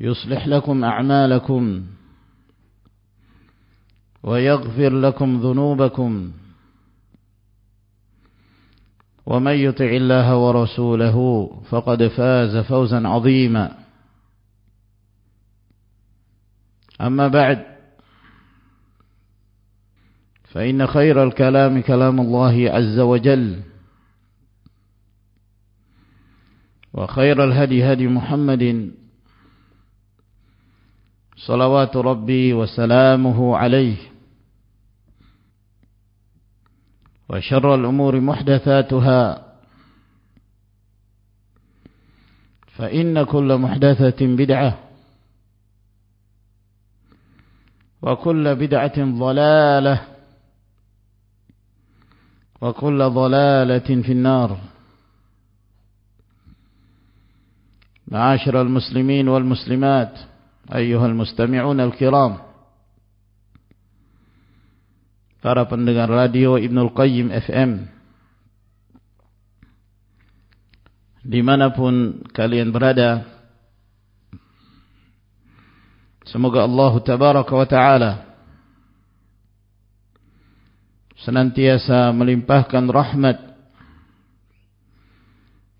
يصلح لكم أعمالكم ويغفر لكم ذنوبكم ومن يطع الله ورسوله فقد فاز فوزا عظيما. أما بعد فإن خير الكلام كلام الله عز وجل وخير الهدي هدي محمد صلوات ربي وسلامه عليه. وشر الأمور محدثاتها. فإن كل محدثة بدعة. وكل بدعة ضلالة. وكل ضلالة في النار. معاشر المسلمين والمسلمات. ayuh al-mustami'un al-kiram para pendengar radio Ibnul Qayyim FM dimanapun kalian berada semoga Allah Tabaraka wa Ta'ala senantiasa melimpahkan rahmat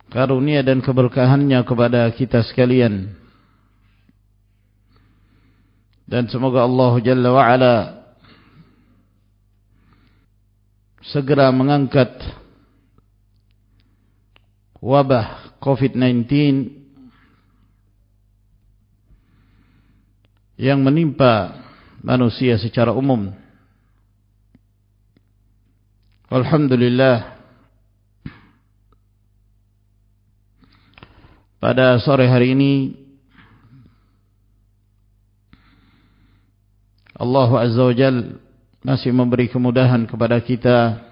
karunia dan keberkahannya kepada kita sekalian dan semoga Allah Jalla wa Ala segera mengangkat wabah COVID-19 yang menimpa manusia secara umum. Alhamdulillah pada sore hari ini Allah Azza wa Jalla masih memberi kemudahan kepada kita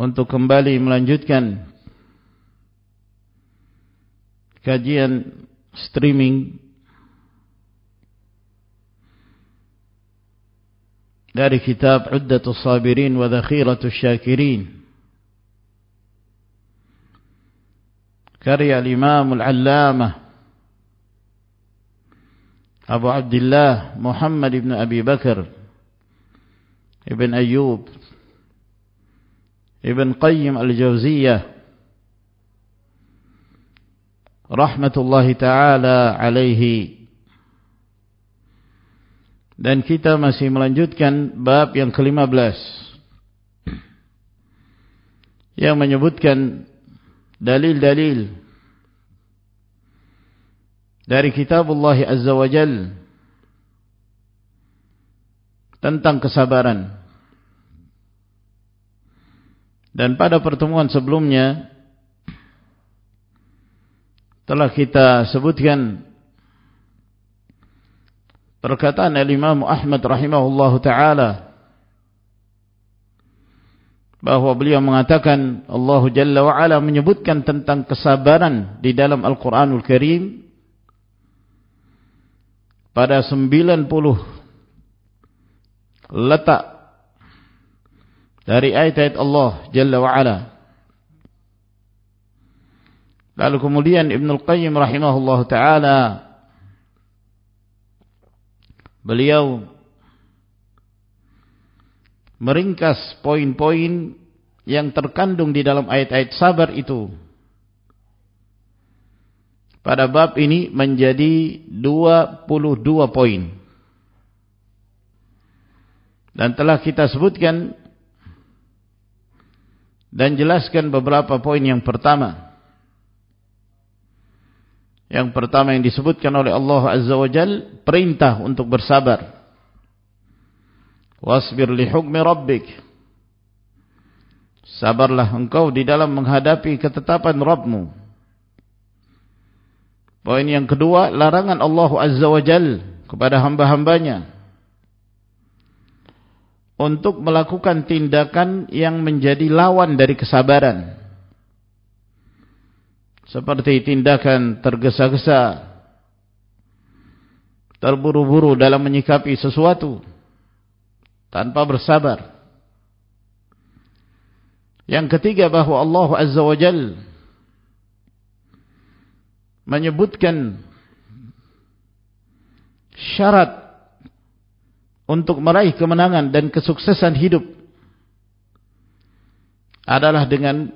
untuk kembali melanjutkan kajian streaming dari kitab Uddatus Sabirin wa Dhakhiratus Syakirin. Karya Imam Al-Allamah Abu Abdullah Muhammad ibn Abi Bakar ibn Ayyub ibn Qayyim al-Jawziyah rahmatullahi taala alaihi. Dan kita masih melanjutkan bab yang ke-15 yang menyebutkan dalil-dalil dari kitab Allah Azza wa Jal tentang kesabaran. Dan pada pertemuan sebelumnya telah kita sebutkan perkataan Imam Ahmad rahimahullahu taala bahwa beliau mengatakan Allah Jalla wa'ala menyebutkan tentang kesabaran di dalam Al-Quranul Karim pada 90 letak dari ayat-ayat Allah Jalla wa'ala. Lalu kemudian Ibn Al-Qayyim rahimahullah ta'ala beliau meringkas poin-poin yang terkandung di dalam ayat-ayat sabar itu pada bab ini menjadi 22 poin. Dan telah kita sebutkan dan jelaskan beberapa poin yang pertama. Yang pertama yang disebutkan oleh Allah Azza wa Jal perintah untuk bersabar. Wasbir li hukmi rabbik. Sabarlah engkau di dalam menghadapi ketetapan Rabbmu poin yang kedua larangan Allah Azza wa Jal kepada hamba-hambanya untuk melakukan tindakan yang menjadi lawan dari kesabaran seperti tindakan tergesa-gesa terburu-buru dalam menyikapi sesuatu tanpa bersabar. Yang ketiga bahawa Allah Azza wa Jal menyebutkan syarat untuk meraih kemenangan dan kesuksesan hidup adalah dengan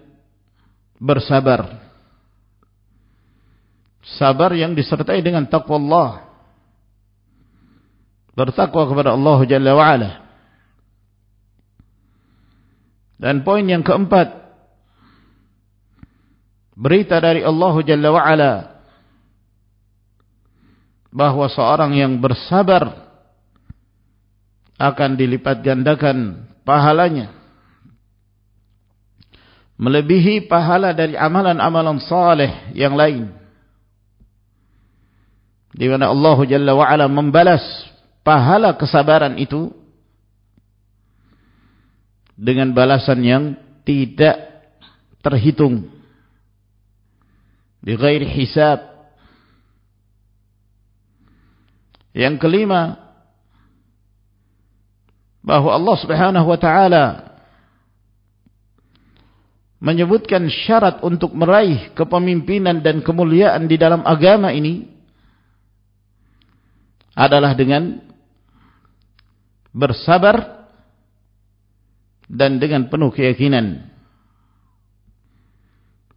bersabar. Sabar yang disertai dengan taqwa Allah. Bertakwa kepada Allah Jalla wa'ala. Dan poin yang keempat berita dari Allah Jalla wa Ala bahawa seorang yang bersabar akan dilipat gandakan pahalanya. Melebihi pahala dari amalan-amalan saleh yang lain. Di mana Allah Jalla wa Ala membalas pahala kesabaran itu dengan balasan yang tidak terhitung. Di ghairi hisab yang kelima bahawa Allah Subhanahu wa taala menyebutkan syarat untuk meraih kepemimpinan dan kemuliaan di dalam agama ini adalah dengan bersabar dan dengan penuh keyakinan.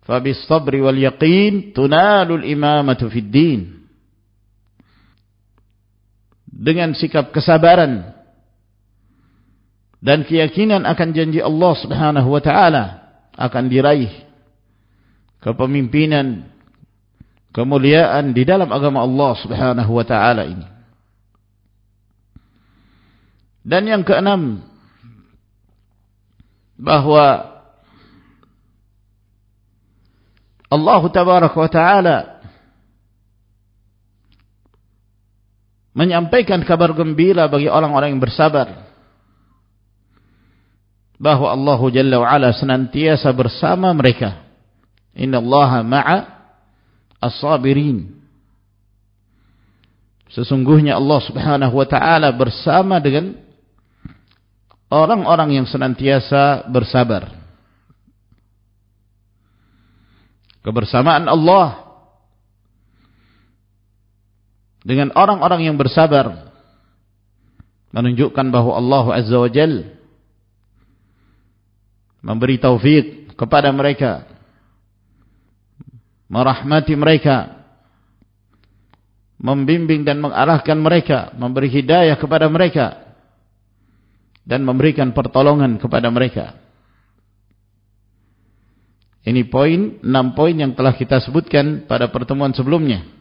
Fabis sabri wal yaqin tunalul imamatu fid din. Dengan sikap kesabaran dan keyakinan akan janji Allah Subhanahu wa taala akan diraih kepemimpinan kemuliaan di dalam agama Allah Subhanahu wa taala ini. Dan yang keenam bahwa Allah tabaraka wa taala menyampaikan kabar gembira bagi orang-orang yang bersabar. Bahwa Allah jalla wa ala senantiasa bersama mereka. Innallaha ma'a as-sabirin. Sesungguhnya Allah subhanahu wa ta'ala bersama dengan orang-orang yang senantiasa bersabar. Kebersamaan Allah dengan orang-orang yang bersabar menunjukkan bahawa Allah Azza wa Jal memberi taufik kepada mereka merahmati mereka membimbing dan mengarahkan mereka memberi hidayah kepada mereka dan memberikan pertolongan kepada mereka. Ini poin, enam poin yang telah kita sebutkan pada pertemuan sebelumnya.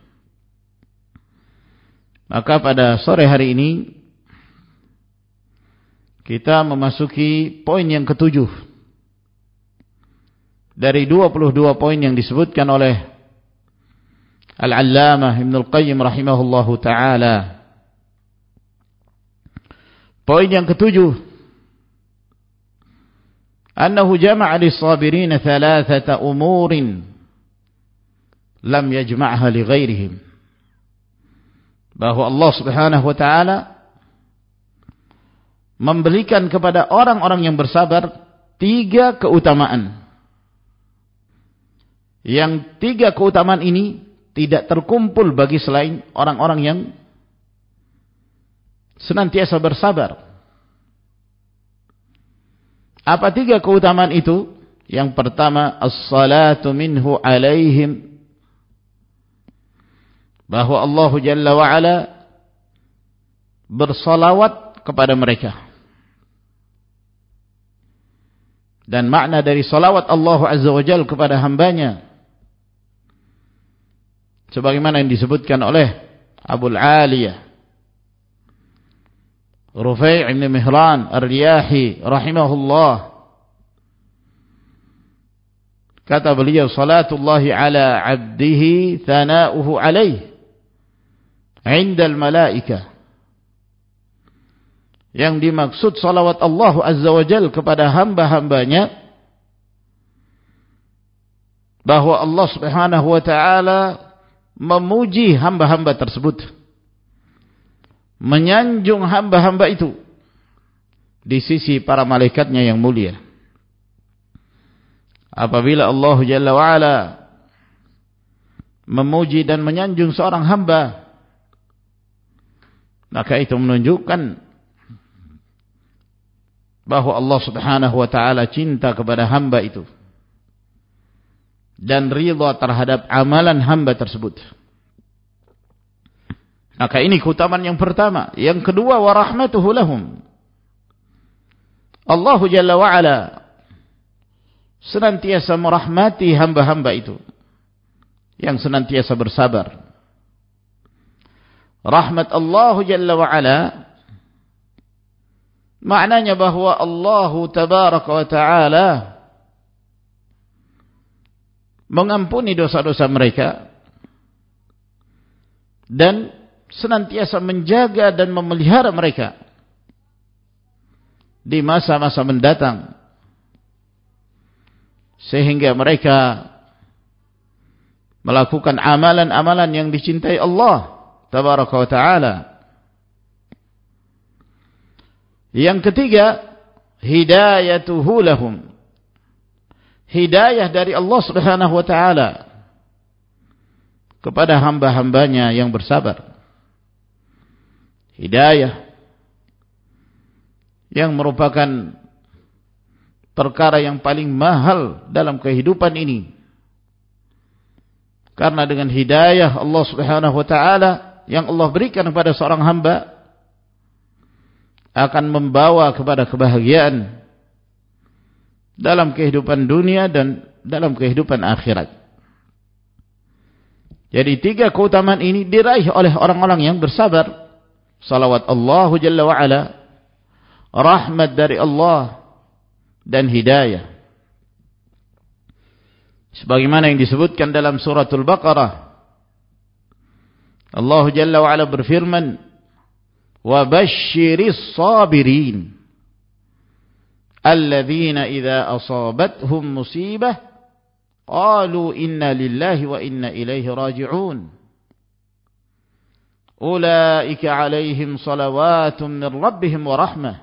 Maka pada sore hari ini, kita memasuki poin yang ketujuh. Dari 22 poin yang disebutkan oleh Al-Allamah Ibn Al-Qayyim rahimahullahu ta'ala. Poin yang ketujuh annahu jama'a lis-sabirin thalathata umurin lam yajma'ha li ghairihim bahwa Allah Subhanahu wa taala memberikan kepada orang-orang yang bersabar tiga keutamaan yang tiga keutamaan ini tidak terkumpul bagi selain orang-orang yang senantiasa bersabar apa tiga keutamaan itu? Yang pertama, as-salatu minhu alaihim. Bahawa Allah Jalla wa'ala bersalawat kepada mereka. Dan makna dari salawat Allah Azza wa Jal kepada hambanya. Sebagaimana yang disebutkan oleh Abu Aliyah. Rufai' ibn Mihran Ar-Riyahi rahimahullah kata beliau salatullahi ala abdihi thana'uhu alaih 'inda al-malaikah yang dimaksud salawat Allah azza wajal kepada hamba-hambanya bahwa Allah Subhanahu wa taala memuji hamba-hamba tersebut menyanjung hamba-hamba itu di sisi para malaikatnya yang mulia. Apabila Allah Jalla wa'ala memuji dan menyanjung seorang hamba, maka itu menunjukkan bahawa Allah subhanahu wa ta'ala cinta kepada hamba itu dan rida terhadap amalan hamba tersebut. Maka ini keutamaan yang pertama. Yang kedua, warahmatuhu lahum. Allah Jalla wa'ala senantiasa merahmati hamba-hamba itu. Yang senantiasa bersabar. Rahmat Allah Jalla wa'ala maknanya bahawa Allah Tabaraka wa Ta'ala mengampuni dosa-dosa mereka dan senantiasa menjaga dan memelihara mereka di masa-masa mendatang. Sehingga mereka melakukan amalan-amalan yang dicintai Allah tabaraka wa taala. Yang ketiga hidayatuhu lahum. Hidayah dari Allah Subhanahu wa taala kepada hamba-hambanya yang bersabar. Hidayah yang merupakan perkara yang paling mahal dalam kehidupan ini. Karena dengan hidayah Allah subhanahu wa ta'ala yang Allah berikan kepada seorang hamba akan membawa kepada kebahagiaan dalam kehidupan dunia dan dalam kehidupan akhirat. Jadi tiga keutamaan ini diraih oleh orang-orang yang bersabar. Salawat Allah Jalla wa'ala rahmat dari Allah dan hidayah. Sebagaimana yang disebutkan dalam suratul Baqarah Allah Jalla wa'ala berfirman, وَبَشِّرِ الصَّابِرِينَ الَّذِينَ إِذَا أَصَابَتْهُمْ مُصِيبَةٌ قَالُوا إِنَّا لِلَّهِ وَإِنَّا إِلَيْهِ رَاجِعُونَ. أولئك عليهم صلوات من ربهم ورحمة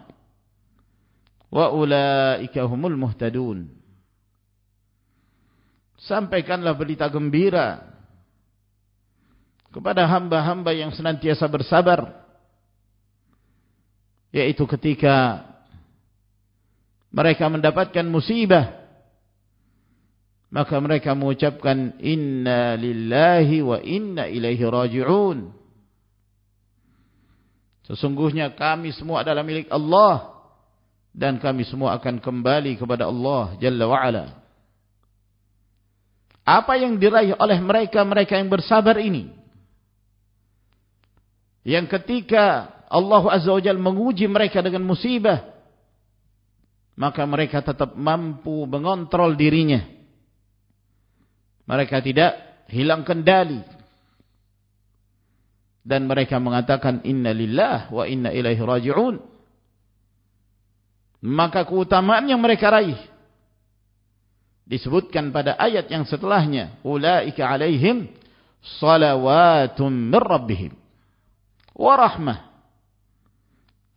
وأولئك هم المهتدون. Sampaikanlah berita gembira. Kepada hamba-hamba yang senantiasa bersabar yaitu ketika mereka mendapatkan musibah maka mereka mengucapkan inna lillahi wa inna ilaihi raji'un Sesungguhnya kami semua adalah milik Allah dan kami semua akan kembali kepada Allah Jalla wa'ala. Apa yang diraih oleh mereka-mereka yang bersabar ini? Yang ketika Allah Azza wa Jalla menguji mereka dengan musibah, maka mereka tetap mampu mengontrol dirinya. Mereka tidak hilang kendali. Dan mereka mengatakan inna lillah wa inna ilaihi raji'un. Maka keutamaan yang mereka raih. Disebutkan pada ayat yang setelahnya ulaika alaihim salawatum min rabbihim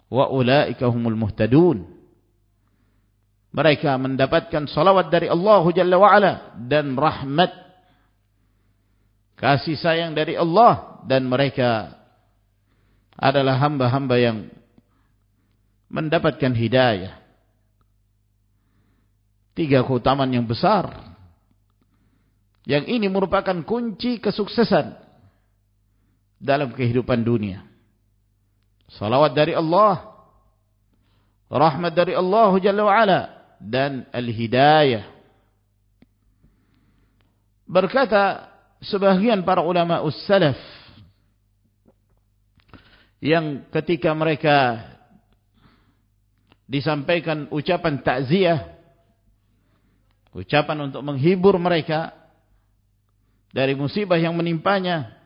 wa ulaika humul muhtadun. Mereka mendapatkan salawat dari Allah Jalla wa Ala dan rahmat kasih sayang dari Allah dan mereka adalah hamba-hamba yang mendapatkan hidayah. Tiga keutamaan yang besar. Yang ini merupakan kunci kesuksesan dalam kehidupan dunia. Salawat dari Allah rahmat dari Allah Jalla wa'ala dan al-hidayah. Berkata sebahagian para ulama us-salaf yang ketika mereka disampaikan ucapan takziah ucapan untuk menghibur mereka dari musibah yang menimpanya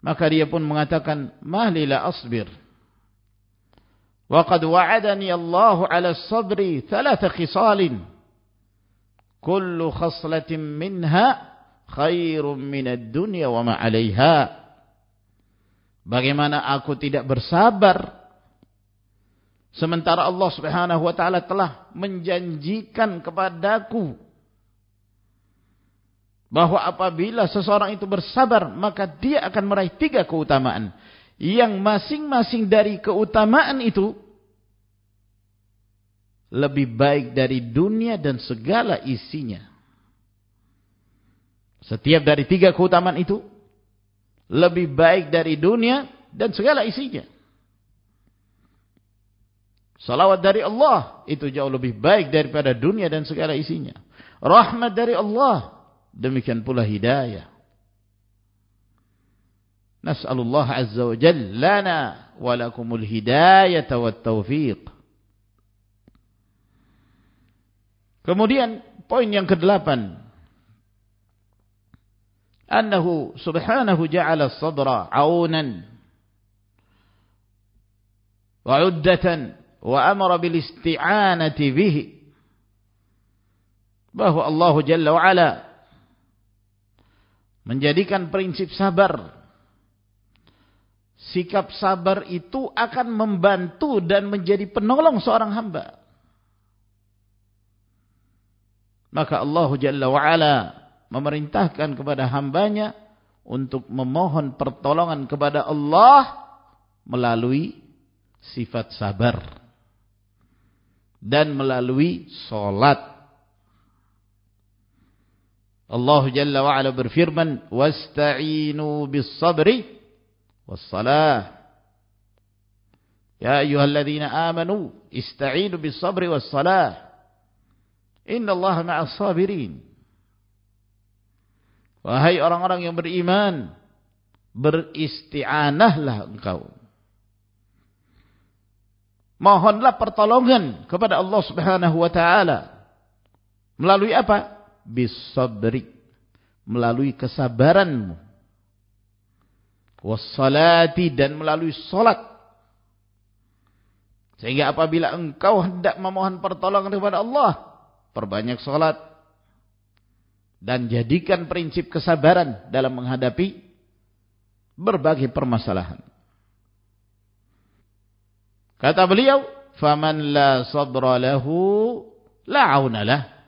maka dia pun mengatakan mahlila asbir. Wa qad wa'adani Allah 'ala as-sabri thalath khisal kullu khaslatin minha khairun min ad-dunya wa ma 'alayha. Bagaimana aku tidak bersabar? Sementara Allah subhanahu wa ta'ala telah menjanjikan kepadaku. Bahawa apabila seseorang itu bersabar, maka dia akan meraih tiga keutamaan. Yang masing-masing dari keutamaan itu, lebih baik dari dunia dan segala isinya. Setiap dari tiga keutamaan itu, lebih baik dari dunia dan segala isinya. Salawat dari Allah itu jauh lebih baik daripada dunia dan segala isinya. Rahmat dari Allah demikian pula hidayah. Nas'alullah azza wa jalla lana wa lakumul hidayata wat taufiq. Kemudian poin yang kedelapan. Annahu subhanahu ja'ala as-sadra 'aunan wa 'uddatan wa amara bil isti'anati bihi bahwa menjadikan prinsip sabar. Sikap sabar itu akan membantu dan menjadi penolong seorang hamba. Maka Allah Jalla wa Ala memerintahkan kepada hambanya untuk memohon pertolongan kepada Allah melalui sifat sabar. Dan melalui solat. Allah Jalla wa'ala berfirman, وَاسْتَعِينُوا بِالصَّبْرِ وَالصَّلَاةِ Ya ayuhalladzina amanu, ista'inu bisabri wassalah. Inna Allah ma'as-sabirin. Wahai orang-orang yang beriman, beristianahlah engkau. Mohonlah pertolongan kepada Allah subhanahu wa ta'ala. Melalui apa? Bisabri melalui kesabaranmu. Wassalati dan melalui salat. Sehingga apabila engkau hendak memohon pertolongan kepada Allah perbanyak salat. Dan jadikan prinsip kesabaran dalam menghadapi berbagai permasalahan. Kata beliau, "Faman la sabra lahu la auna lah."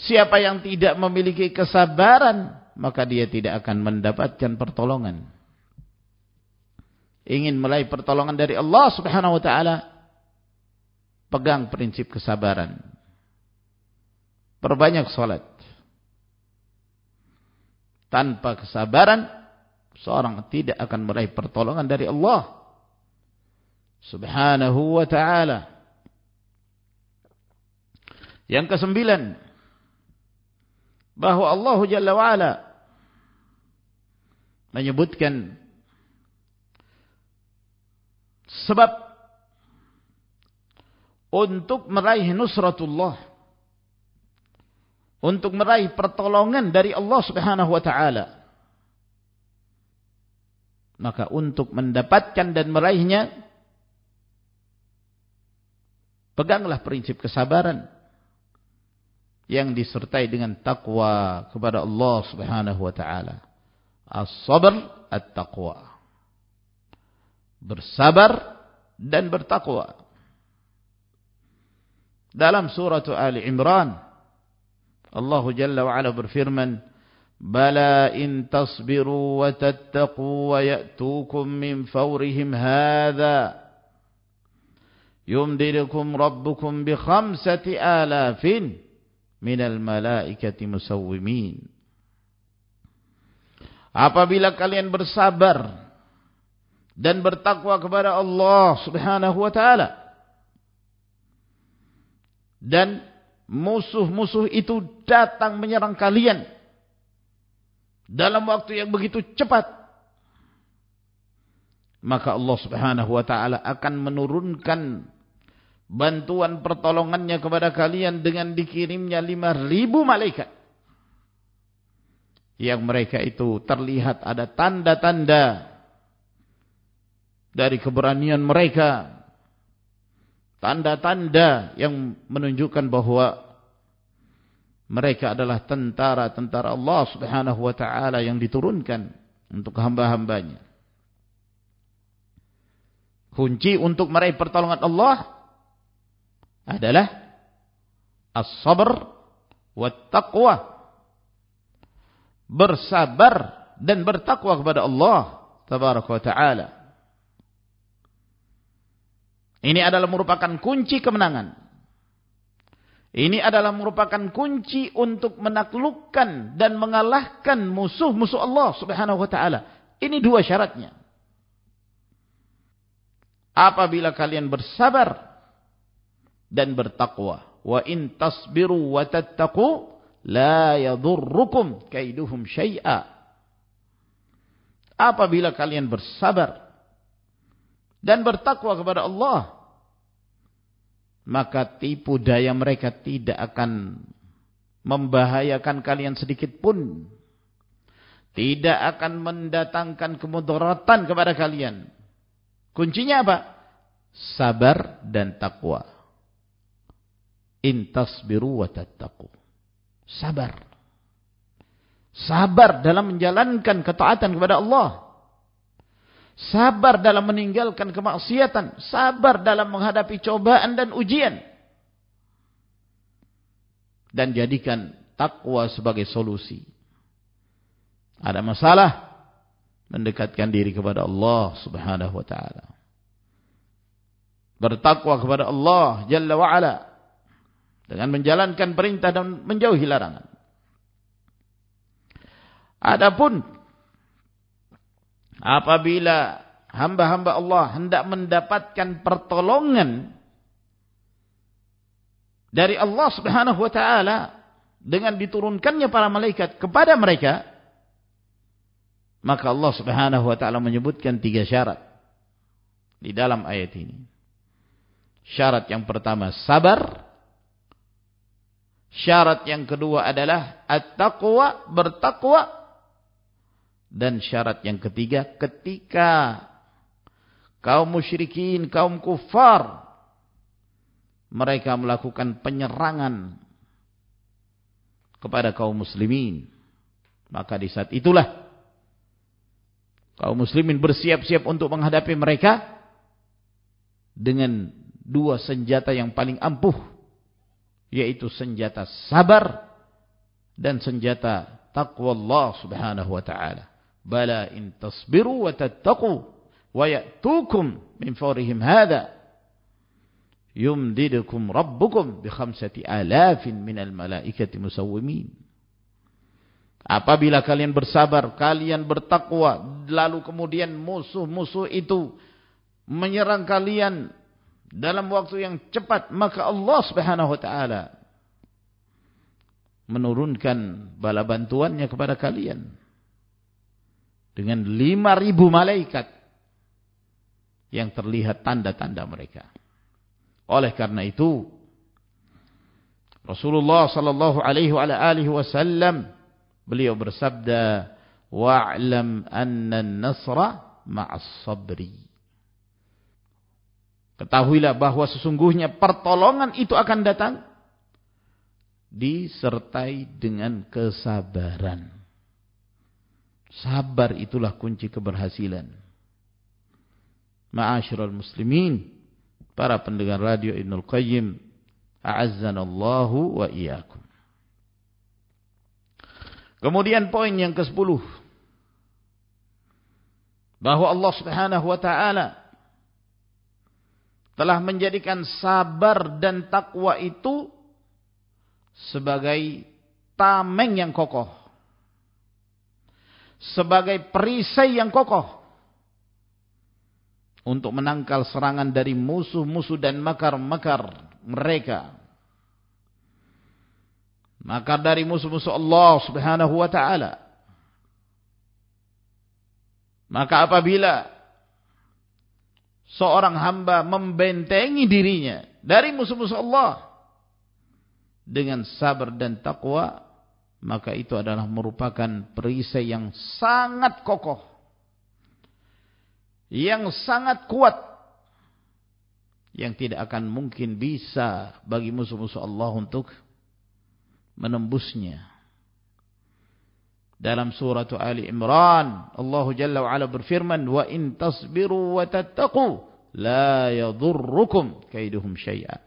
Siapa yang tidak memiliki kesabaran, maka dia tidak akan mendapatkan pertolongan. Ingin meraih pertolongan dari Allah Subhanahu wa taala, pegang prinsip kesabaran. Perbanyak salat. Tanpa kesabaran, seorang tidak akan meraih pertolongan dari Allah subhanahu wa ta'ala. Yang kesembilan, bahawa Allah Jalla wa'ala menyebutkan sebab untuk meraih nusratullah, untuk meraih pertolongan dari Allah subhanahu wa ta'ala, maka untuk mendapatkan dan meraihnya, Peganglah prinsip kesabaran. Yang disertai dengan takwa kepada Allah Subhanahu wa taala. As-sabr at-taqwa. Bersabar dan bertakwa. Dalam surah Ali Imran Allah Jalla wa Ala berfirman Bala in tasbiru wa tattaqu wa ya'tukum min fawrihim yumdidukum rabbukum bi khamsati alafin minal malaikati musawwimin. Apabila kalian bersabar dan bertakwa kepada Allah Subhanahu wa taala dan musuh-musuh itu datang menyerang kalian dalam waktu yang begitu cepat maka Allah Subhanahu wa taala akan menurunkan bantuan pertolongannya kepada kalian dengan dikirimnya 5000 malaikat yang mereka itu terlihat ada tanda-tanda dari keberanian mereka tanda-tanda yang menunjukkan bahawa mereka adalah tentara-tentara Allah Subhanahu wa taala yang diturunkan untuk hamba-hambanya. Kunci untuk meraih pertolongan Allah adalah as-sabr wa taqwa. Bersabar dan bertakwa kepada Allah tabaraka wa taala. Ini adalah merupakan kunci kemenangan. Ini adalah merupakan kunci untuk menaklukkan dan mengalahkan musuh-musuh Allah subhanahu wa ta'ala. Ini dua syaratnya. Apabila kalian bersabar dan bertakwa. Wa in tasbiru wa tattaqu la yadhurrukum kaiduhum syai'a. Apabila kalian bersabar dan bertakwa kepada Allah maka tipu daya mereka tidak akan membahayakan kalian sedikit pun. Tidak akan mendatangkan kemudaratan kepada kalian. Kuncinya apa? Sabar dan takwa in tasbiru wa tattaqu. Sabar. Sabar dalam menjalankan ketaatan kepada Allah. Sabar dalam meninggalkan kemaksiatan. Sabar dalam menghadapi cobaan dan ujian. Dan jadikan takwa sebagai solusi. Ada masalah. Mendekatkan diri kepada Allah subhanahu wa ta'ala. Bertakwa kepada Allah jalla wa'ala dengan menjalankan perintah dan menjauhi larangan. Adapun apabila hamba-hamba Allah hendak mendapatkan pertolongan dari Allah Subhanahu wa taala dengan diturunkannya para malaikat kepada mereka maka Allah Subhanahu wa taala menyebutkan tiga syarat di dalam ayat ini. Syarat yang pertama sabar Syarat yang kedua adalah at-taqwa, bertakwa. Dan syarat yang ketiga ketika kaum musyrikin, kaum kufar mereka melakukan penyerangan kepada kaum muslimin. Maka di saat itulah kaum muslimin bersiap-siap untuk menghadapi mereka dengan dua senjata yang paling ampuh yaitu senjata sabar dan senjata taqwa Allah Subhanahu wa taala. Bala in tasbiru wa tattaqu wa ya'tukum min fawrihim hadha yumdidukum rabbukum bi khamsati alafin minal malaikati musawwimin. Apabila kalian bersabar, kalian bertakwa, lalu kemudian musuh-musuh itu menyerang kalian dalam waktu yang cepat maka Allah Subhanahu wa taala menurunkan bala bantuannya kepada kalian. Dengan 5000 malaikat yang terlihat tanda-tanda mereka. Oleh karena itu Rasulullah sallallahu alaihi wa alihi wasallam beliau bersabda wa'lam anna an-nasra ma'as sabri Ketahuilah bahawa sesungguhnya pertolongan itu akan datang disertai dengan kesabaran. Sabar itulah kunci keberhasilan. Ma'asyiral muslimin, para pendengar radio Ibnul Qayyim, a'azzanallahu wa iyyakum. Kemudian poin yang ke-10 bahwa Allah Subhanahu wa taala telah menjadikan sabar dan takwa itu sebagai tameng yang kokoh sebagai perisai yang kokoh untuk menangkal serangan dari musuh-musuh dan makar-makar mereka. Makar dari musuh-musuh Allah subhanahu wa ta'ala. Maka apabila seorang hamba membentengi dirinya dari musuh-musuh Allah dengan sabar dan taqwa, maka itu adalah merupakan perisai yang sangat kokoh yang sangat kuat yang tidak akan mungkin bisa bagi musuh-musuh Allah untuk menembusnya dalam surah Ali Imran Allah Jalla wa'ala berfirman wa in tasbiru wa tattaqu la yadurrukum kaiduhum syai'a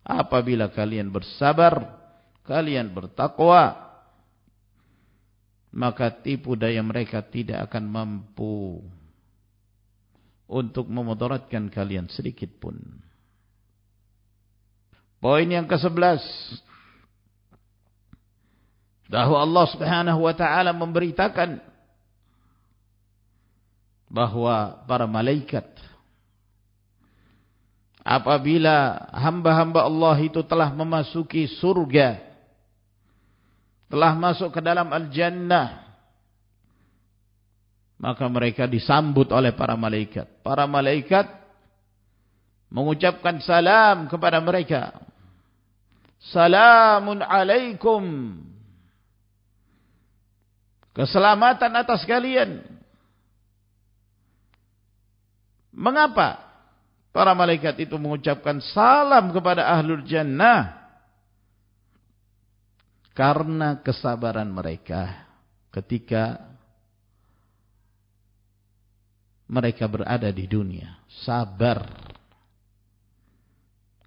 apabila kalian bersabar kalian bertakwa maka tipu daya mereka tidak akan mampu untuk memudaratkan kalian sedikit pun. Poin yang ke-11 bahwa Allah Subhanahu wa taala memberitakan bahwa para malaikat apabila hamba-hamba Allah itu telah memasuki surga telah masuk ke dalam al-jannah maka mereka disambut oleh para malaikat. Para malaikat mengucapkan salam kepada mereka. Salamun alaikum keselamatan atas kalian. Mengapa para malaikat itu mengucapkan salam kepada ahlul jannah? Karena kesabaran mereka ketika mereka berada di dunia. Sabar.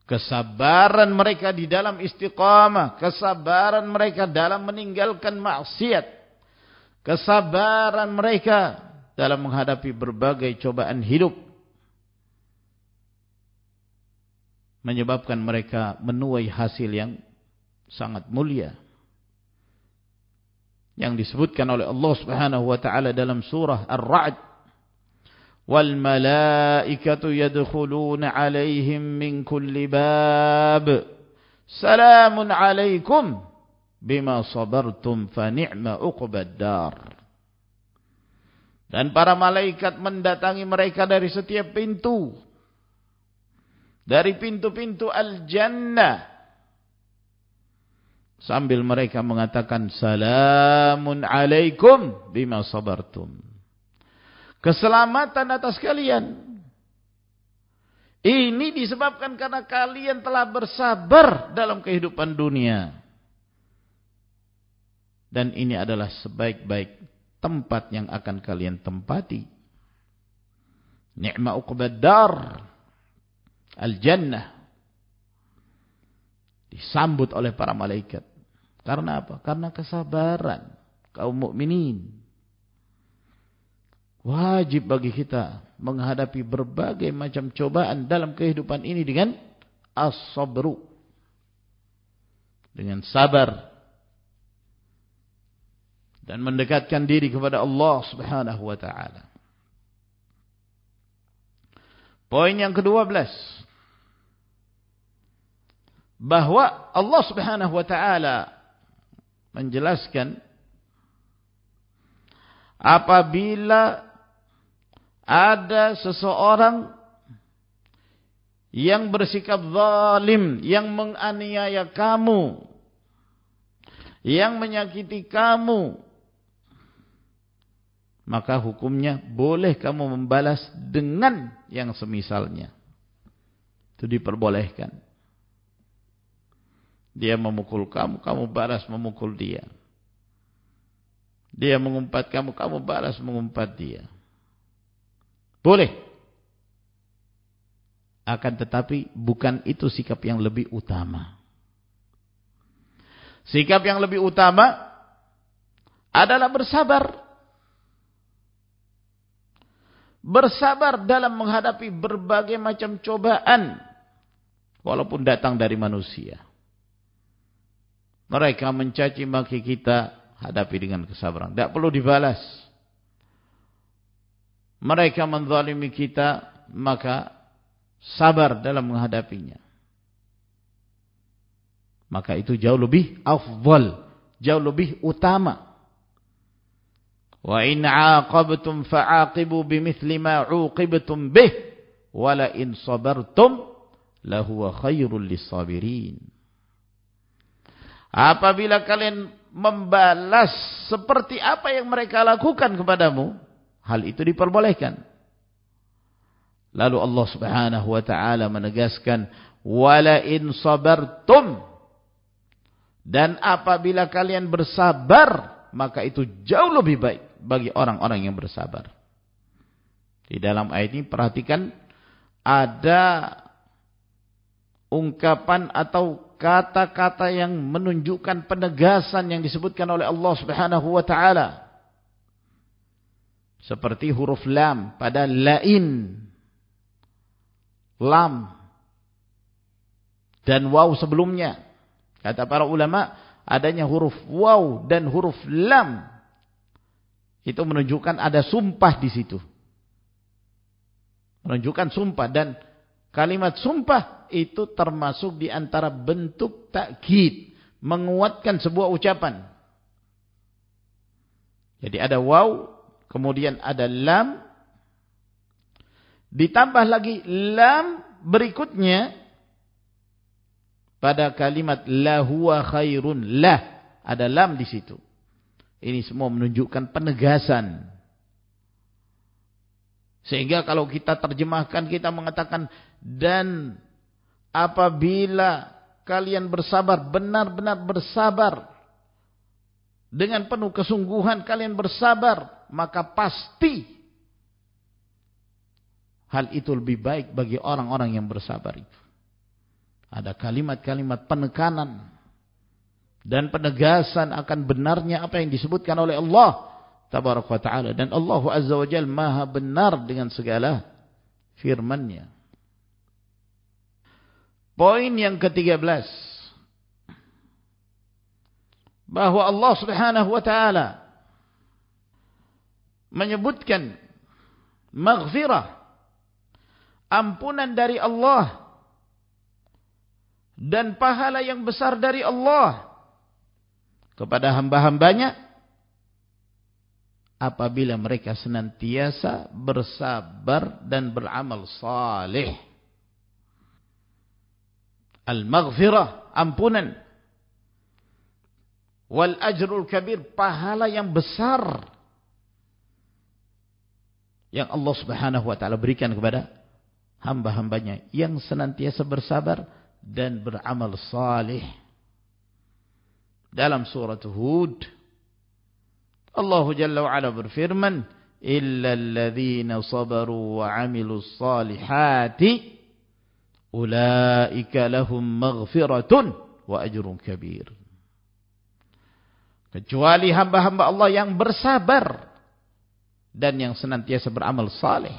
Kesabaran mereka di dalam istiqamah. Kesabaran mereka dalam meninggalkan maksiat kesabaran mereka dalam menghadapi berbagai cobaan hidup menyebabkan mereka menuai hasil yang sangat mulia. Yang disebutkan oleh Allah Subhanahu wa taala dalam surah Ar-Ra'd. Wal malaikatu yadkhuluna 'alaihim min kulli bab. Salamun 'alaikum bima sabartum fa ni'ma 'uqbad dar. Dan para malaikat mendatangi mereka dari setiap pintu. Dari pintu-pintu al-jannah. Sambil mereka mengatakan salamun alaikum bima sabartum. Keselamatan atas kalian. Ini disebabkan karena kalian telah bersabar dalam kehidupan dunia dan ini adalah sebaik-baik tempat yang akan kalian tempati ni'ma uqbad dar al-jannah disambut oleh para malaikat. Karena apa? Karena kesabaran kaum mukminin. Wajib bagi kita menghadapi berbagai macam cobaan dalam kehidupan ini dengan as-sabru. Dengan sabar. Dan mendekatkan diri kepada Allah subhanahu wa ta'ala. Poin yang kedua belas bahwa Allah Subhanahu wa taala menjelaskan apabila ada seseorang yang bersikap zalim yang menganiaya kamu yang menyakiti kamu maka hukumnya boleh kamu membalas dengan yang semisalnya itu diperbolehkan Dia memukul kamu, kamu balas memukul dia. Dia mengumpat kamu, kamu balas mengumpat dia. Boleh. Akan tetapi bukan itu sikap yang lebih utama. Sikap yang lebih utama adalah bersabar. Bersabar dalam menghadapi berbagai macam cobaan. Walaupun datang dari manusia. Mereka mencaci maki kita, hadapi dengan kesabaran. Tidak perlu dibalas. Mereka menzalimi kita, maka sabar dalam menghadapinya. Maka itu jauh lebih afdal, jauh lebih utama. Fa'aqibu bimithli ma 'uqibtum bih, wa la in sabartum lahu khairul lis-sabirin. Apabila kalian membalas seperti apa yang mereka lakukan kepadamu, hal itu diperbolehkan. Lalu Allah Subhanahu wa taala menegaskan, "Wala in sabartum" Dan apabila kalian bersabar, maka itu jauh lebih baik bagi orang-orang yang bersabar. Di dalam ayat ini perhatikan ada ungkapan atau kata-kata yang menunjukkan penegasan yang disebutkan oleh Allah Subhanahu wa taala. Seperti huruf lam pada lain. Lam dan waw sebelumnya. Kata para ulama, adanya huruf waw dan huruf lam itu menunjukkan ada sumpah di situ. Menunjukkan sumpah dan kalimat sumpah itu termasuk di antara bentuk takkid, menguatkan sebuah ucapan. Jadi ada waw, kemudian ada lam, ditambah lagi lam berikutnya pada kalimat la huwa khairun lah ada lam di situ. Ini semua menunjukkan penegasan. Sehingga kalau kita terjemahkan kita mengatakan dan apabila kalian bersabar, benar-benar bersabar, dengan penuh kesungguhan kalian bersabar, maka pasti hal itu lebih baik bagi orang-orang yang bersabar itu. Ada kalimat-kalimat penekanan dan penegasan akan benarnya apa yang disebutkan oleh Allah Tabaraka wa Ta'ala. Dan Allah Azza wa Jal maha benar dengan segala firmannya. Poin yang ke-13. Bahawa Allah subhanahu wa ta'ala menyebutkan maghfirah, ampunan dari Allah dan pahala yang besar dari Allah kepada hamba-hambanya apabila mereka senantiasa bersabar dan beramal salih al-maghfirah, ampunan. Wal ajrul kabir, pahala yang besar. Yang Allah subhanahu wa ta'ala berikan kepada hamba-hambanya. Yang senantiasa bersabar dan beramal salih. Dalam surat Hud. Allah Jalla wa'ala berfirman. Illa alladhina sabaru wa amilu salihati ulaika lahum maghfiratun wa ajrun kabir kecuali hamba-hamba Allah yang bersabar dan yang senantiasa beramal saleh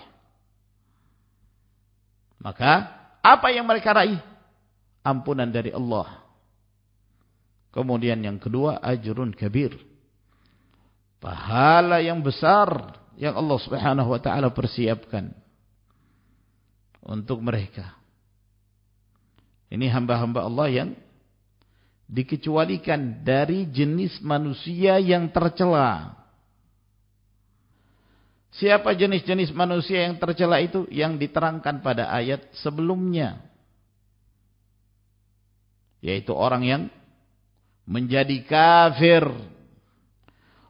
maka apa yang mereka raih ampunan dari Allah kemudian yang kedua ajrun kabir pahala yang besar yang Allah Subhanahu wa taala persiapkan untuk mereka ini hamba-hamba Allah yang dikecualikan dari jenis manusia yang tercela. Siapa jenis-jenis manusia yang tercela itu? Yang diterangkan pada ayat sebelumnya. Yaitu orang yang menjadi kafir.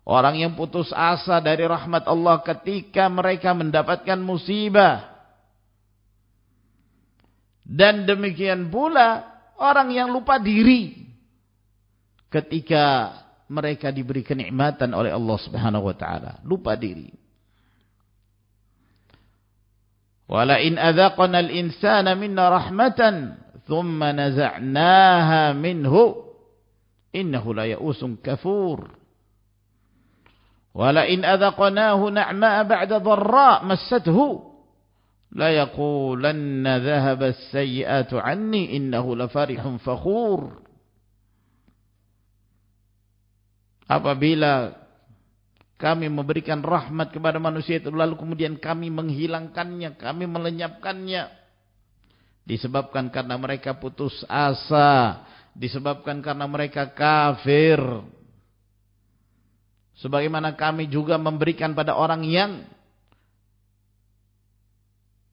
Orang yang putus asa dari rahmat Allah ketika mereka mendapatkan musibah. Dan demikian pula orang yang lupa diri ketika mereka diberi kenikmatan oleh Allah Subhanahu wa taala lupa diri wala in adzaqna al-insana minna rahmatan thumma naza'naha minhu innahu la ya'usun kafur. Wala in adzaqnahu na'ma ba'da dharra massathu la yaqulanna dhahaba as-sayyi'atu 'anni innahu la farihun fakhur. Apabila kami memberikan rahmat kepada manusia itu lalu kemudian kami menghilangkannya, kami melenyapkannya disebabkan karena mereka putus asa, disebabkan karena mereka kafir. Sebagaimana kami juga memberikan pada orang yang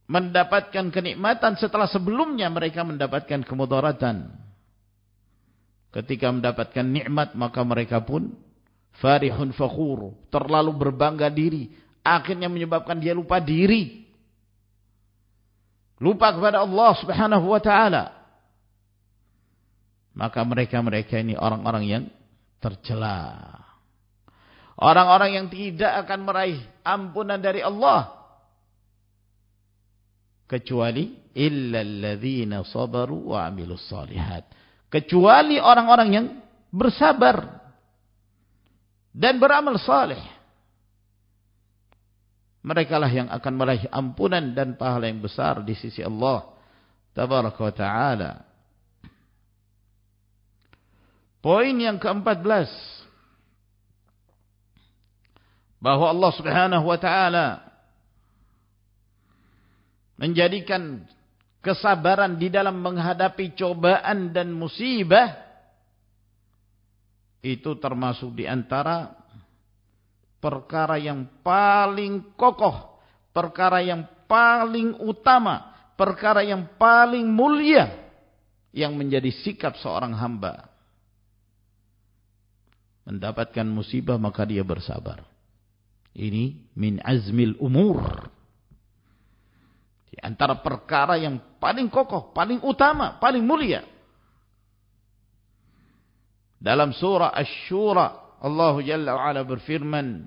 mendapatkan kenikmatan setelah sebelumnya mereka mendapatkan kemudaratan. Ketika mendapatkan nikmat maka mereka pun farihun fakhur, terlalu berbangga diri, akhirnya menyebabkan dia lupa diri. Lupa kepada Allah Subhanahu wa taala. Maka mereka-mereka ini orang-orang yang tercela. Orang-orang yang tidak akan meraih ampunan dari Allah kecuali illal ladzina sabaru wa amilus solihat. Kecuali orang-orang yang bersabar dan beramal saleh. Mereka lah yang akan meraih ampunan dan pahala yang besar di sisi Allah Tabaraka wa Ta'ala. Poin yang keempat belas. Bahawa Allah Subhanahu wa Ta'ala menjadikan kesabaran di dalam menghadapi cobaan dan musibah itu termasuk di antara perkara yang paling kokoh, perkara yang paling utama, perkara yang paling mulia yang menjadi sikap seorang hamba. Mendapatkan musibah maka dia bersabar. Ini min azmil umur. Di antara perkara yang paling kokoh, paling utama, paling mulia. Dalam surah Asy-Syura Allah Jalla wa Ala berfirman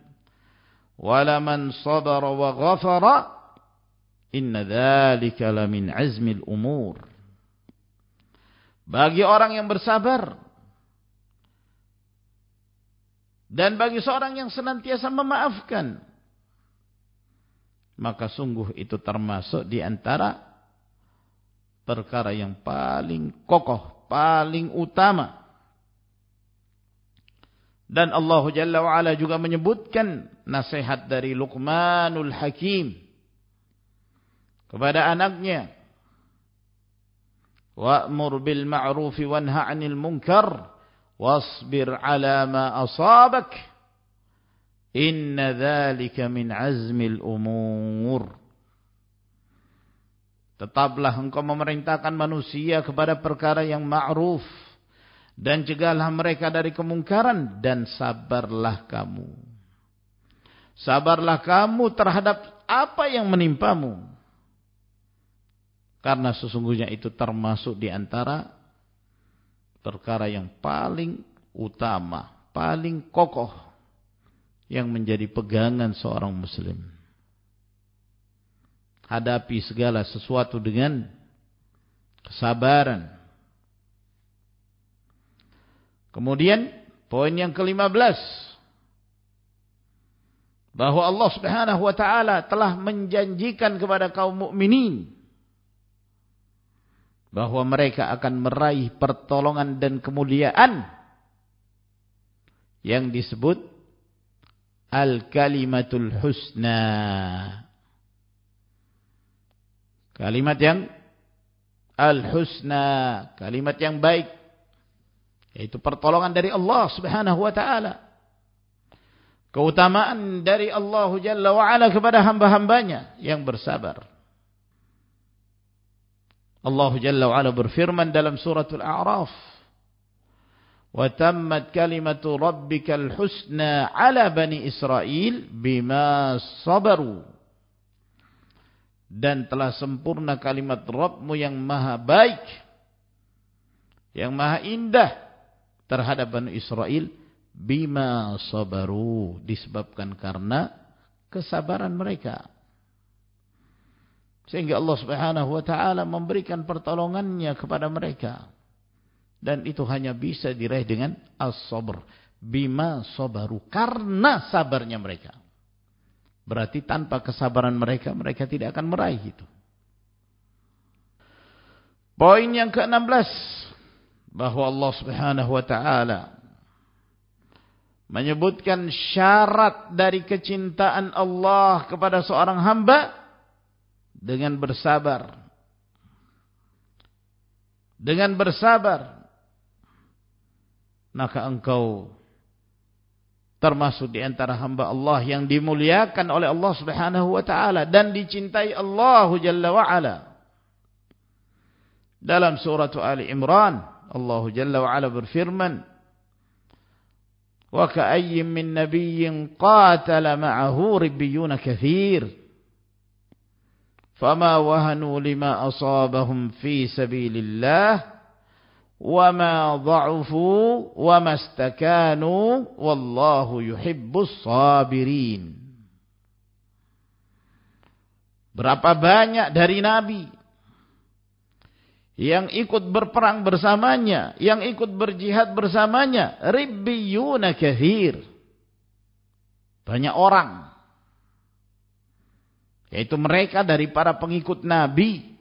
sabara wa ghafara inna dzalika lamin azmil umur Bagi orang yang bersabar dan bagi seorang yang senantiasa memaafkan maka sungguh itu termasuk di antara perkara yang paling kokoh, paling utama dan Allah Jalla wa'ala juga menyebutkan nasihat dari Luqmanul Hakim kepada anaknya. Wa'mur bil ma'rufi wanha 'anil munkar wasbir 'ala ma asabak. Inna dzalika min 'azmil umur. Tetaplah engkau memerintahkan manusia kepada perkara yang ma'ruf dan cegahlah mereka dari kemungkaran dan sabarlah kamu. Sabarlah kamu terhadap apa yang menimpamu. Karena sesungguhnya itu termasuk di antara perkara yang paling utama, paling kokoh yang menjadi pegangan seorang muslim. Hadapi segala sesuatu dengan kesabaran Kemudian poin yang ke-15 bahwa Allah Subhanahu wa taala telah menjanjikan kepada kaum mukminin bahwa mereka akan meraih pertolongan dan kemuliaan yang disebut al-kalimatul husna. Kalimat yang al-husna, kalimat yang baik yaitu pertolongan dari Allah Subhanahu wa taala. Keutamaan dari Allah Jalla wa ala kepada hamba-hambanya yang bersabar. Allah Jalla wa ala berfirman dalam surah Al-A'raf, "Wa tammat kalimatu rabbikal husna 'ala bani Israil bima sabaru." Dan telah sempurna kalimat Rabbmu yang maha baik, yang maha indah terhadap Bani Israel bima sabaru. Disebabkan karena kesabaran mereka sehingga Allah Subhanahu wa taala memberikan pertolongannya kepada mereka. Dan itu hanya bisa diraih dengan as-sabr. Bima sabaru. Karena sabarnya mereka. Berarti tanpa kesabaran mereka mereka tidak akan meraih itu. Poin yang ke-16 bahwa Allah Subhanahu wa taala menyebutkan syarat dari kecintaan Allah kepada seorang hamba dengan bersabar. Dengan bersabar. Maka engkau termasuk di antara hamba Allah yang dimuliakan oleh Allah subhanahu wa ta'ala. Dan dicintai Allah jalla wa'ala. Dalam surah Ali Imran, Allah jalla wa'ala berfirman. Wa ka'ayyim min nabiyyin qatala ma'ahu ribiyuna kathir فَمَا وَهَنُوا لِمَا أَصَابَهُمْ فِي سَبِيلِ اللَّهِ وَمَا ضَعُفُوا وَمَا اسْتَكَانُوا وَاللَّهُ يُحِبُّ الصَّابِرِينَ Berapa banyak dari Nabi yang ikut berperang bersamanya, yang ikut berjihad bersamanya, ribbiyuna kathir. Banyak orang. Yaitu mereka dari para pengikut Nabi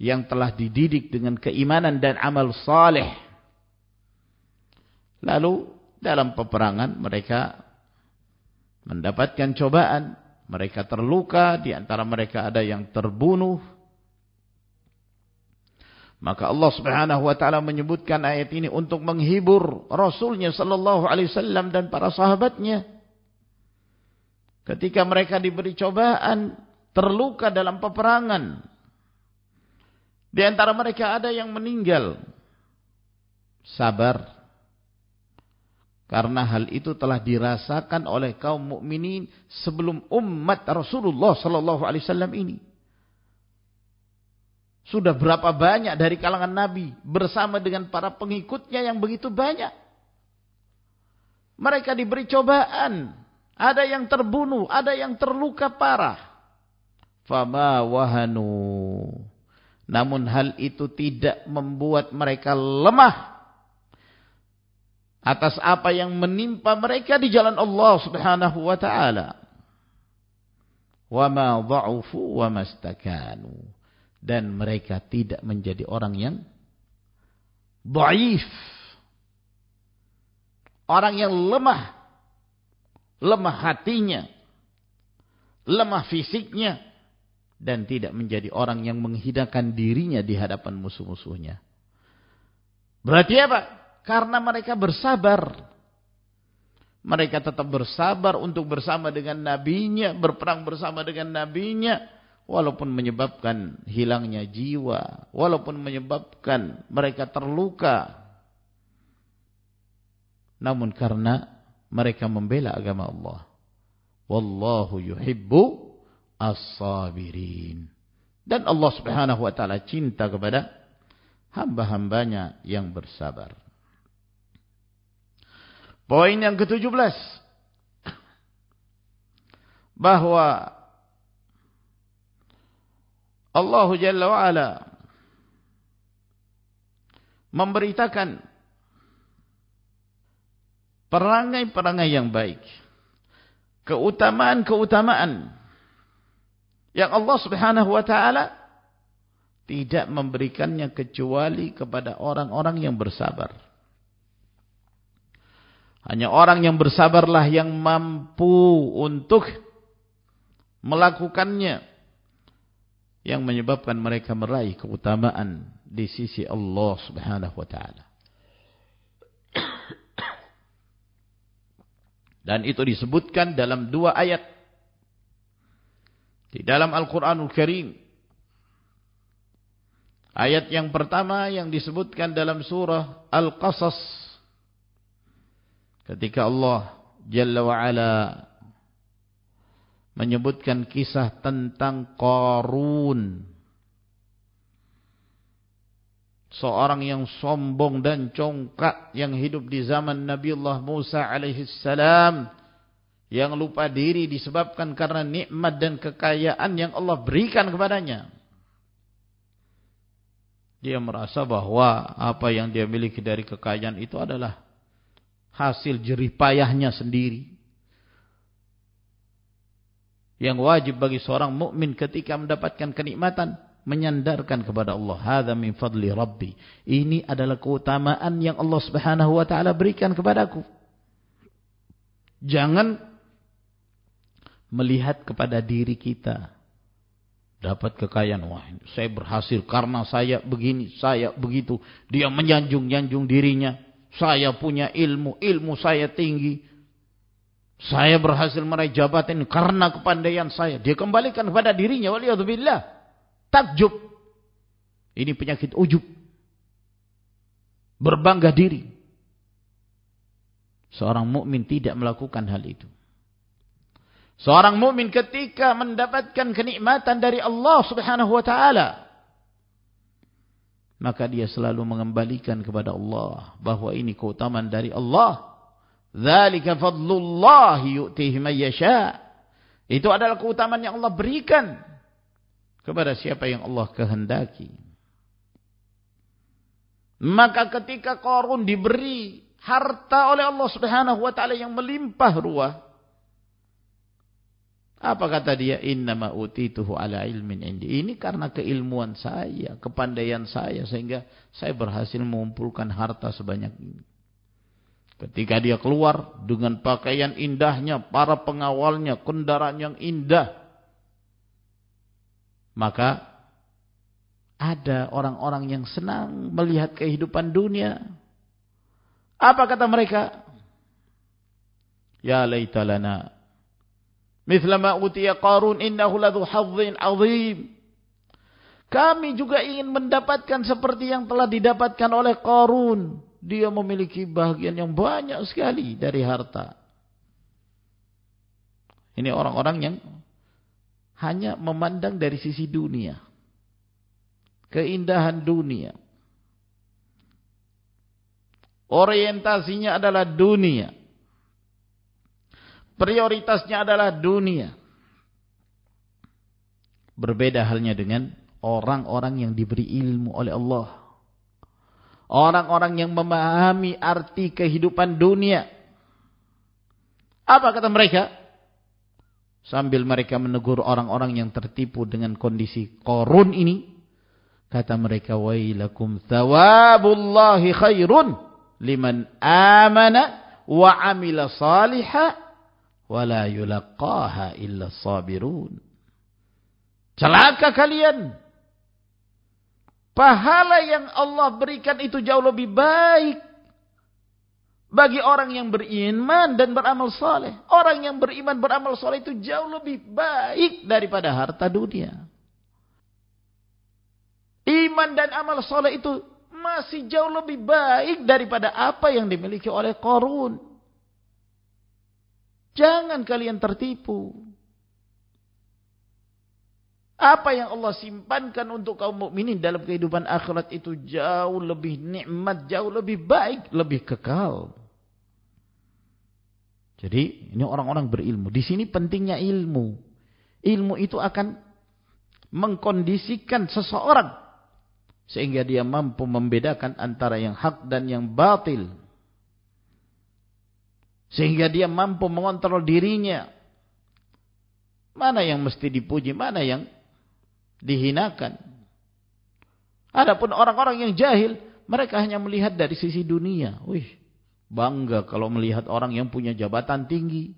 yang telah dididik dengan keimanan dan amal saleh. Lalu dalam peperangan mereka mendapatkan cobaan, mereka terluka, di antara mereka ada yang terbunuh, Maka Allah Subhanahu wa taala menyebutkan ayat ini untuk menghibur Rasulnya sallallahu alaihi wasallam dan para sahabatnya. Ketika mereka diberi cobaan, terluka dalam peperangan. Di antara mereka ada yang meninggal. Sabar. Karena hal itu telah dirasakan oleh kaum mukminin sebelum umat Rasulullah sallallahu alaihi wasallam ini. Sudah berapa banyak dari kalangan Nabi bersama dengan para pengikutnya yang begitu banyak. Mereka diberi cobaan. Ada yang terbunuh, ada yang terluka parah. Fama wahanu. Namun hal itu tidak membuat mereka lemah. Atas apa yang menimpa mereka di jalan Allah subhanahu wa ta'ala. Wa ma dha'ufu wa mastakanu dan mereka tidak menjadi orang yang dhaif orang yang lemah lemah hatinya. Lemah fisiknya. Dan tidak menjadi orang yang menghidangkan dirinya di hadapan musuh-musuhnya. Berarti apa? Karena mereka bersabar. Mereka tetap bersabar untuk bersama dengan nabinya berperang bersama dengan nabinya walaupun menyebabkan hilangnya jiwa, walaupun menyebabkan mereka terluka. Namun karena mereka membela agama Allah. Wallahu yuhibbu as-sabirin. Dan Allah subhanahu wa ta'ala cinta kepada hamba-hambanya yang bersabar. Poin yang ke-17. Bahawa Allah Jalla wa'ala memberitakan perangai-perangai yang baik. Keutamaan-keutamaan yang Allah subhanahu wa ta'ala tidak memberikannya kecuali kepada orang-orang yang bersabar. Hanya orang yang bersabarlah yang mampu untuk melakukannya yang menyebabkan mereka meraih keutamaan di sisi Allah Subhanahu wa taala. Dan itu disebutkan dalam dua ayat. Di dalam Al-Qur'anul Karim. Ayat yang pertama yang disebutkan dalam surah Al-Qasas. Ketika Allah Jalla wa Ala menyebutkan kisah tentang Qarun seorang yang sombong dan congkak yang hidup di zaman Nabi Allah Musa alaihissalam yang lupa diri disebabkan karena nikmat dan kekayaan yang Allah berikan kepadanya. Dia merasa bahwa apa yang dia miliki dari kekayaan itu adalah hasil jerih payahnya sendiri. Yang wajib bagi seorang mukmin ketika mendapatkan kenikmatan menyandarkan kepada Allah. Hada min fadli Rabbi. Ini adalah keutamaan yang Allah Subhanahu wa taala berikan kepadaku. Jangan melihat kepada diri kita dapat kekayaan wah saya berhasil karena saya begini saya begitu dia menyanjung-nyanjung dirinya saya punya ilmu ilmu saya tinggi saya berhasil meraih jabatan karena kepandaian saya dia kembalikan kepada dirinya waliyadzubillah takjub. Ini penyakit ujub. Berbangga diri. Seorang mukmin tidak melakukan hal itu. Seorang mukmin ketika mendapatkan kenikmatan dari Allah Subhanahu wa taala maka dia selalu mengembalikan kepada Allah bahwa ini keutamaan dari Allah. Dzalika fadlullah yu'tihi man yasha. Itu adalah keutamaan yang Allah berikan kepada siapa yang Allah kehendaki. Maka ketika Qarun diberi harta oleh Allah Subhanahu wa taala yang melimpah ruah apa kata dia? Innama utituhu ala ilmin indi. Ini karena keilmuan saya, kepandaian saya sehingga saya berhasil mengumpulkan harta sebanyak ini. Ketika dia keluar dengan pakaian indahnya, para pengawalnya, kendaraan yang indah. Maka ada orang-orang yang senang melihat kehidupan dunia. Apa kata mereka? Ya laytalana Mithla ma utiya Qarun innahu ladhu hadzin azim. Kami juga ingin mendapatkan seperti yang telah didapatkan oleh Qarun. Dia memiliki bahagian yang banyak sekali dari harta. Ini orang-orang yang hanya memandang dari sisi dunia. Keindahan dunia. Orientasinya adalah dunia prioritasnya adalah dunia. Berbeda halnya dengan orang-orang yang diberi ilmu oleh Allah. Orang-orang yang memahami arti kehidupan dunia. Apa kata mereka? Sambil mereka menegur orang-orang yang tertipu dengan kondisi korun ini. Kata mereka, Wailakum thawabullahi khairun liman amana wa amila salihah wala yulaqaha illa sabirun celaka kalian pahala yang Allah berikan itu jauh lebih baik bagi orang yang beriman dan beramal saleh orang yang beriman beramal saleh itu jauh lebih baik daripada harta dunia iman dan amal saleh itu masih jauh lebih baik daripada apa yang dimiliki oleh Qarun Jangan kalian tertipu. Apa yang Allah simpankan untuk kaum mukminin dalam kehidupan akhirat itu jauh lebih nikmat, jauh lebih baik, lebih kekal. Jadi ini orang-orang berilmu. Di sini pentingnya ilmu. Ilmu itu akan mengkondisikan seseorang sehingga dia mampu membedakan antara yang hak dan yang batil. Sehingga dia mampu mengontrol dirinya. Mana yang mesti dipuji, mana yang dihinakan. Adapun orang-orang yang jahil, mereka hanya melihat dari sisi dunia. Wih, bangga kalau melihat orang yang punya jabatan tinggi.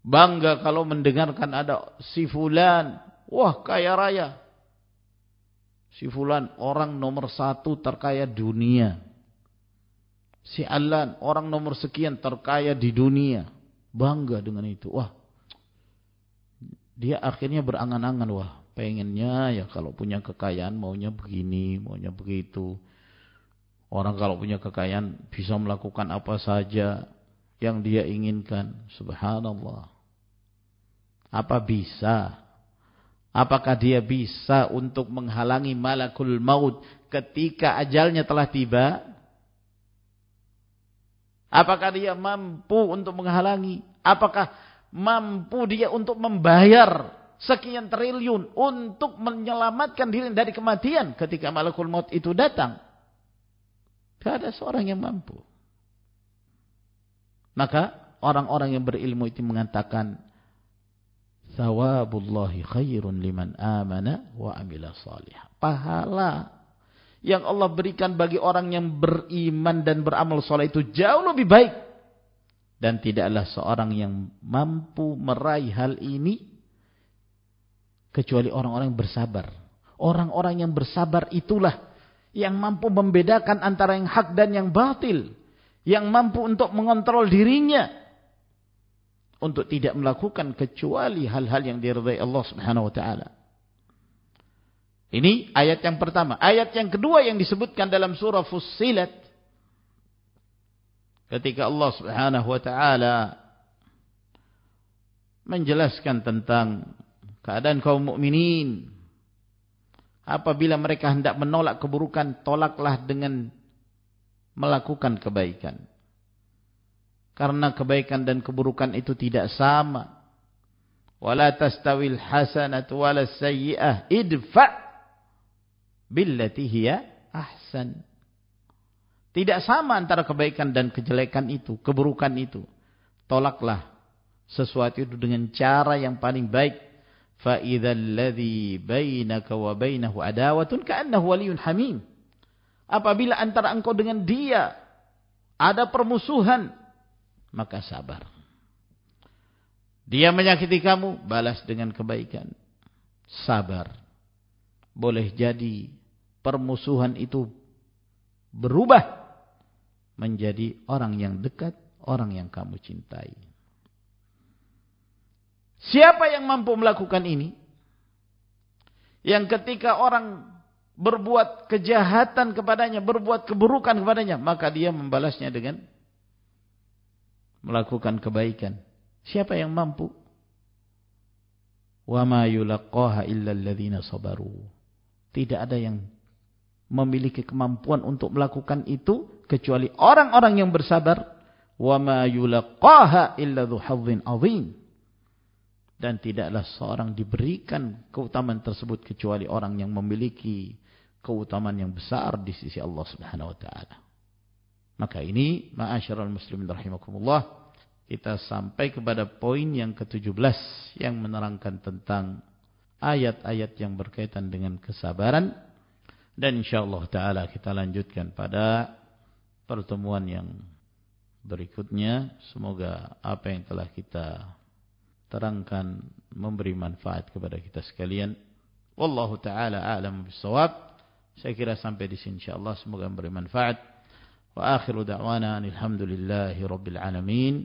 Bangga kalau mendengarkan ada si fulan. Wah, kaya raya. Si fulan orang nomor satu terkaya dunia si Alan orang nomor sekian terkaya di dunia bangga dengan itu wah dia akhirnya berangan-angan wah pengennya ya kalau punya kekayaan maunya begini maunya begitu orang kalau punya kekayaan bisa melakukan apa saja yang dia inginkan subhanallah apa bisa Apakah dia bisa untuk menghalangi malakul maut ketika ajalnya telah tiba? Apakah dia mampu untuk menghalangi? Apakah mampu dia untuk membayar sekian triliun untuk menyelamatkan diri dari kematian ketika malakul maut itu datang? Tidak ada seorang yang mampu. Maka orang-orang yang berilmu itu mengatakan Thawabullahi khairun liman amana wa amila salih. Pahala yang Allah berikan bagi orang yang beriman dan beramal saleh itu jauh lebih baik. Dan tidaklah seorang yang mampu meraih hal ini kecuali orang-orang yang bersabar. Orang-orang yang bersabar itulah yang mampu membedakan antara yang hak dan yang batil. Yang mampu untuk mengontrol dirinya untuk tidak melakukan kecuali hal-hal yang diridai Allah Subhanahu wa taala. Ini ayat yang pertama. Ayat yang kedua yang disebutkan dalam surah Fussilat ketika Allah Subhanahu wa taala menjelaskan tentang keadaan kaum mukminin apabila mereka hendak menolak keburukan tolaklah dengan melakukan kebaikan karena kebaikan dan keburukan itu tidak sama. Wala tastawil hasanatu wala sayyi'ah idfa billati hiya ahsan. Tidak sama antara kebaikan dan kejelekan itu, keburukan itu. Tolaklah sesuatu itu dengan cara yang paling baik. Ladzi bainaka wa bainahu adawatun ka'annahu waliyyun hamim. Apabila antara engkau dengan dia ada permusuhan, maka sabar. Dia menyakiti kamu, balas dengan kebaikan. Sabar. Boleh jadi permusuhan itu berubah menjadi orang yang dekat, orang yang kamu cintai. Siapa yang mampu melakukan ini? Yang ketika orang berbuat kejahatan kepadanya, berbuat keburukan kepadanya, maka dia membalasnya dengan melakukan kebaikan. Siapa yang mampu? Wa ma yulaqqaha illa alladhina sabaru. Tidak ada yang memiliki kemampuan untuk melakukan itu kecuali orang-orang yang bersabar. Wa ma yulaqqaha illa dzu hadzin 'adzim. Dan tidaklah seorang diberikan keutamaan tersebut kecuali orang yang memiliki keutamaan yang besar di sisi Allah Subhanahu wa taala. Maka ini ma'asyiral muslimin rahimakumullah kita sampai kepada poin yang ke-17 yang menerangkan tentang ayat-ayat yang berkaitan dengan kesabaran dan insyaallah taala kita lanjutkan pada pertemuan yang berikutnya semoga apa yang telah kita terangkan memberi manfaat kepada kita sekalian. Wallahu taala a'lam bisawab. Saya kira sampai di sini insyaallah semoga memberi manfaat. Wa akhiru da'wana alhamdulillahi rabbil alamin.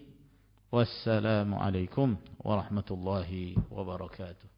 Wassalamu alaikum warahmatullahi wabarakatuh.